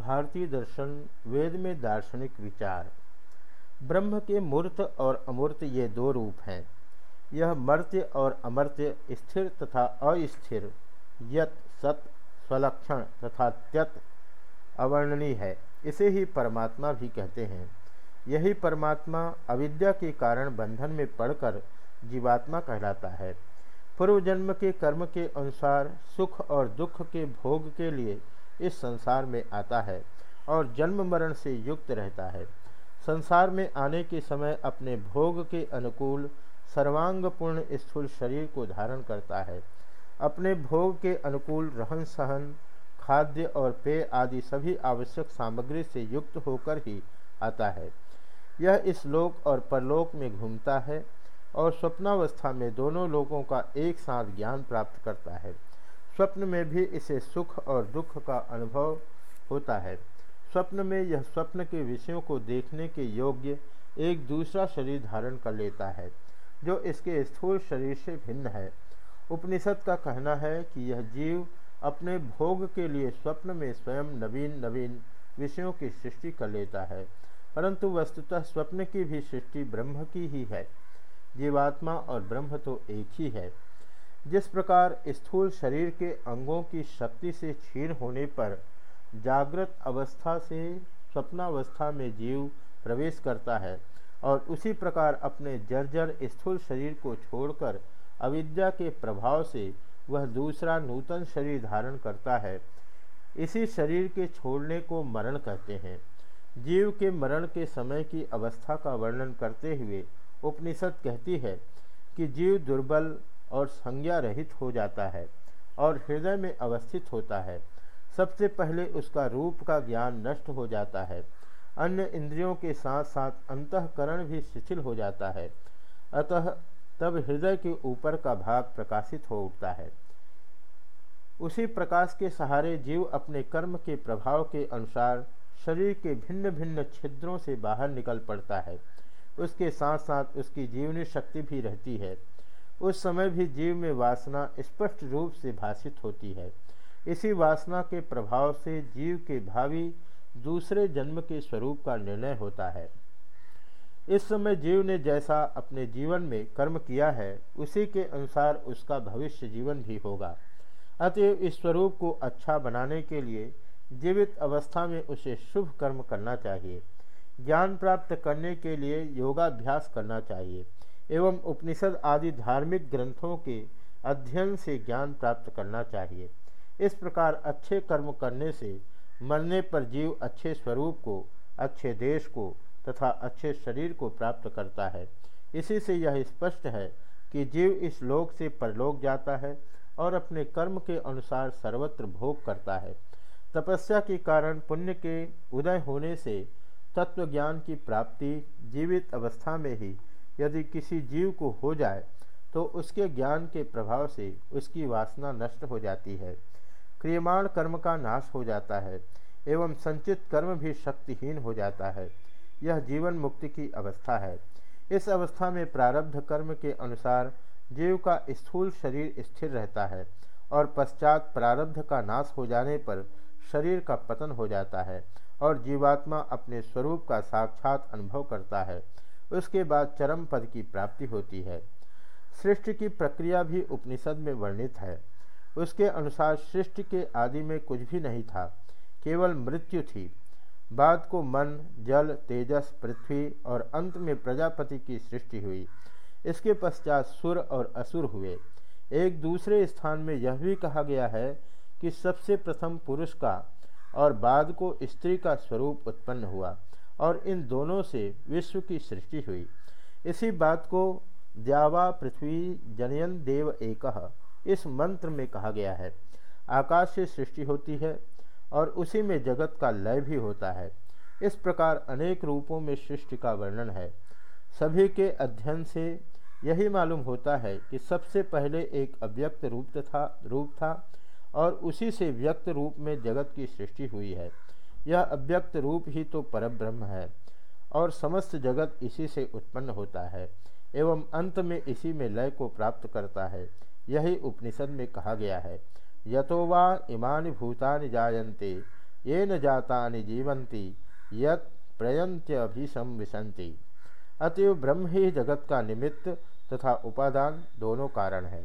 भारतीय दर्शन वेद में दार्शनिक विचार। ब्रह्म के मूर्त और अमूर्त ये दो रूप हैं। यह मर्त्य और अमर्त्य स्थिर तथा अस्थिर, यत, सत, स्वलक्षण तथा त्यत अवर्णनीय है। इसे ही परमात्मा भी कहते हैं। यही परमात्मा अविद्या के कारण बंधन में पड़कर जीवात्मा कहलाता है। पूर्व जन्म के कर्म के अनुसार सुख और दुख के भोग के लिए इस संसार में आता है और जन्म मरण से युक्त रहता है। संसार में आने के समय अपने भोग के अनुकूल, सर्वांगपूर्ण स्थूल शरीर को धारण करता है। अपने भोग के अनुकूल रहन सहन, खाद्य और पेय आदि सभी आवश्यक सामग्री से युक्त होकर ही आता है। यह इस लोक और परलोक में घूमता है और स्वप्नावस्था में दोनों लोगों का एक साथ ज्ञान प्राप्त करता है। स्वप्न में भी इसे सुख और दुख का अनुभव होता है। स्वप्न में यह स्वप्न के विषयों को देखने के योग्य एक दूसरा शरीर धारण कर लेता है, जो इसके स्थूल शरीर से भिन्न है। उपनिषद का कहना है कि यह जीव अपने भोग के लिए स्वप्न में स्वयं नवीन नवीन विषयों की सृष्टि कर लेता है, परंतु वस्तुतः स्वप्न की भी सृष्टि ब्रह्म की ही है। जीवात्मा और ब्रह्म तो एक ही है। जिस प्रकार स्थूल शरीर के अंगों की शक्ति से क्षीण होने पर जागृत अवस्था से स्वप्नावस्था में जीव प्रवेश करता है और उसी प्रकार अपने जर्जर स्थूल शरीर को छोड़कर अविद्या के प्रभाव से वह दूसरा नूतन शरीर धारण करता है। इसी शरीर के छोड़ने को मरण कहते हैं। जीव के मरण के समय की अवस्था का वर्णन करते हुए उपनिषद कहती है कि जीव दुर्बल और संज्ञा रहित हो जाता है और हृदय में अवस्थित होता है। सबसे पहले उसका रूप का ज्ञान नष्ट हो जाता है। अन्य इंद्रियों के साथ साथ अंतकरण भी शिथिल हो जाता है। अतः तब हृदय के ऊपर का भाग प्रकाशित हो उठता है। उसी प्रकाश के सहारे जीव अपने कर्म के प्रभाव के अनुसार शरीर के भिन्न भिन्न छिद्रों से बाहर निकल पड़ता है। उसके साथ साथ उसकी जीवनी शक्ति भी रहती है। उस समय भी जीव में वासना स्पष्ट रूप से भाषित होती है। इसी वासना के प्रभाव से जीव के भावी दूसरे जन्म के स्वरूप का निर्णय होता है। इस समय जीव ने जैसा अपने जीवन में कर्म किया है, उसी के अनुसार उसका भविष्य जीवन भी होगा। अतएव इस स्वरूप को अच्छा बनाने के लिए जीवित अवस्था में उसे शुभ कर्म करना चाहिए। ज्ञान प्राप्त करने के लिए योगाभ्यास करना चाहिए। एवं उपनिषद आदि धार्मिक ग्रंथों के अध्ययन से ज्ञान प्राप्त करना चाहिए। इस प्रकार अच्छे कर्म करने से मरने पर जीव अच्छे स्वरूप को, अच्छे देश को तथा अच्छे शरीर को प्राप्त करता है। इसी से यह स्पष्ट है कि जीव इस लोक से परलोक जाता है और अपने कर्म के अनुसार सर्वत्र भोग करता है। तपस्या के कारण पुण्य के उदय होने से तत्व ज्ञान की प्राप्ति जीवित अवस्था में ही यदि किसी जीव को हो जाए तो उसके ज्ञान के प्रभाव से उसकी वासना नष्ट हो जाती है। क्रियमाण कर्म का नाश हो जाता है, एवं संचित कर्म भी शक्तिहीन हो जाता है। यह जीवन मुक्ति की अवस्था है। इस अवस्था में प्रारब्ध कर्म के अनुसार जीव का स्थूल शरीर स्थिर रहता है और पश्चात प्रारब्ध का नाश हो जाने पर शरीर का पतन हो जाता है और जीवात्मा अपने स्वरूप का साक्षात अनुभव करता है। उसके बाद चरम पद की प्राप्ति होती है। सृष्टि की प्रक्रिया भी उपनिषद में वर्णित है। उसके अनुसार सृष्टि के आदि में कुछ भी नहीं था, केवल मृत्यु थी। बाद को मन, जल, तेजस, पृथ्वी और अंत में प्रजापति की सृष्टि हुई। इसके पश्चात सुर और असुर हुए। एक दूसरे स्थान में यह भी कहा गया है कि सबसे प्रथम पुरुष का और बाद को स्त्री का स्वरूप उत्पन्न हुआ। और इन दोनों से विश्व की सृष्टि हुई। इसी बात को द्यावा पृथ्वी जनयन देव एक इस मंत्र में कहा गया है। आकाश से सृष्टि होती है और उसी में जगत का लय भी होता है। इस प्रकार अनेक रूपों में सृष्टि का वर्णन है। सभी के अध्ययन से यही मालूम होता है कि सबसे पहले एक अव्यक्त रूप था रूप था और उसी से व्यक्त रूप में जगत की सृष्टि हुई है। यह अव्यक्त रूप ही तो परब्रह्म है, और समस्त जगत इसी से उत्पन्न होता है, एवं अंत में इसी में लय को प्राप्त करता है, यही उपनिषद में कहा गया है। यतो वा इमानि भूतानि जायन्ते, ये न जाता जीवंती यत प्रयंत्यभिसम विसंति अतएव ब्रह्म ही जगत का निमित्त तथा उपादान दोनों कारण है।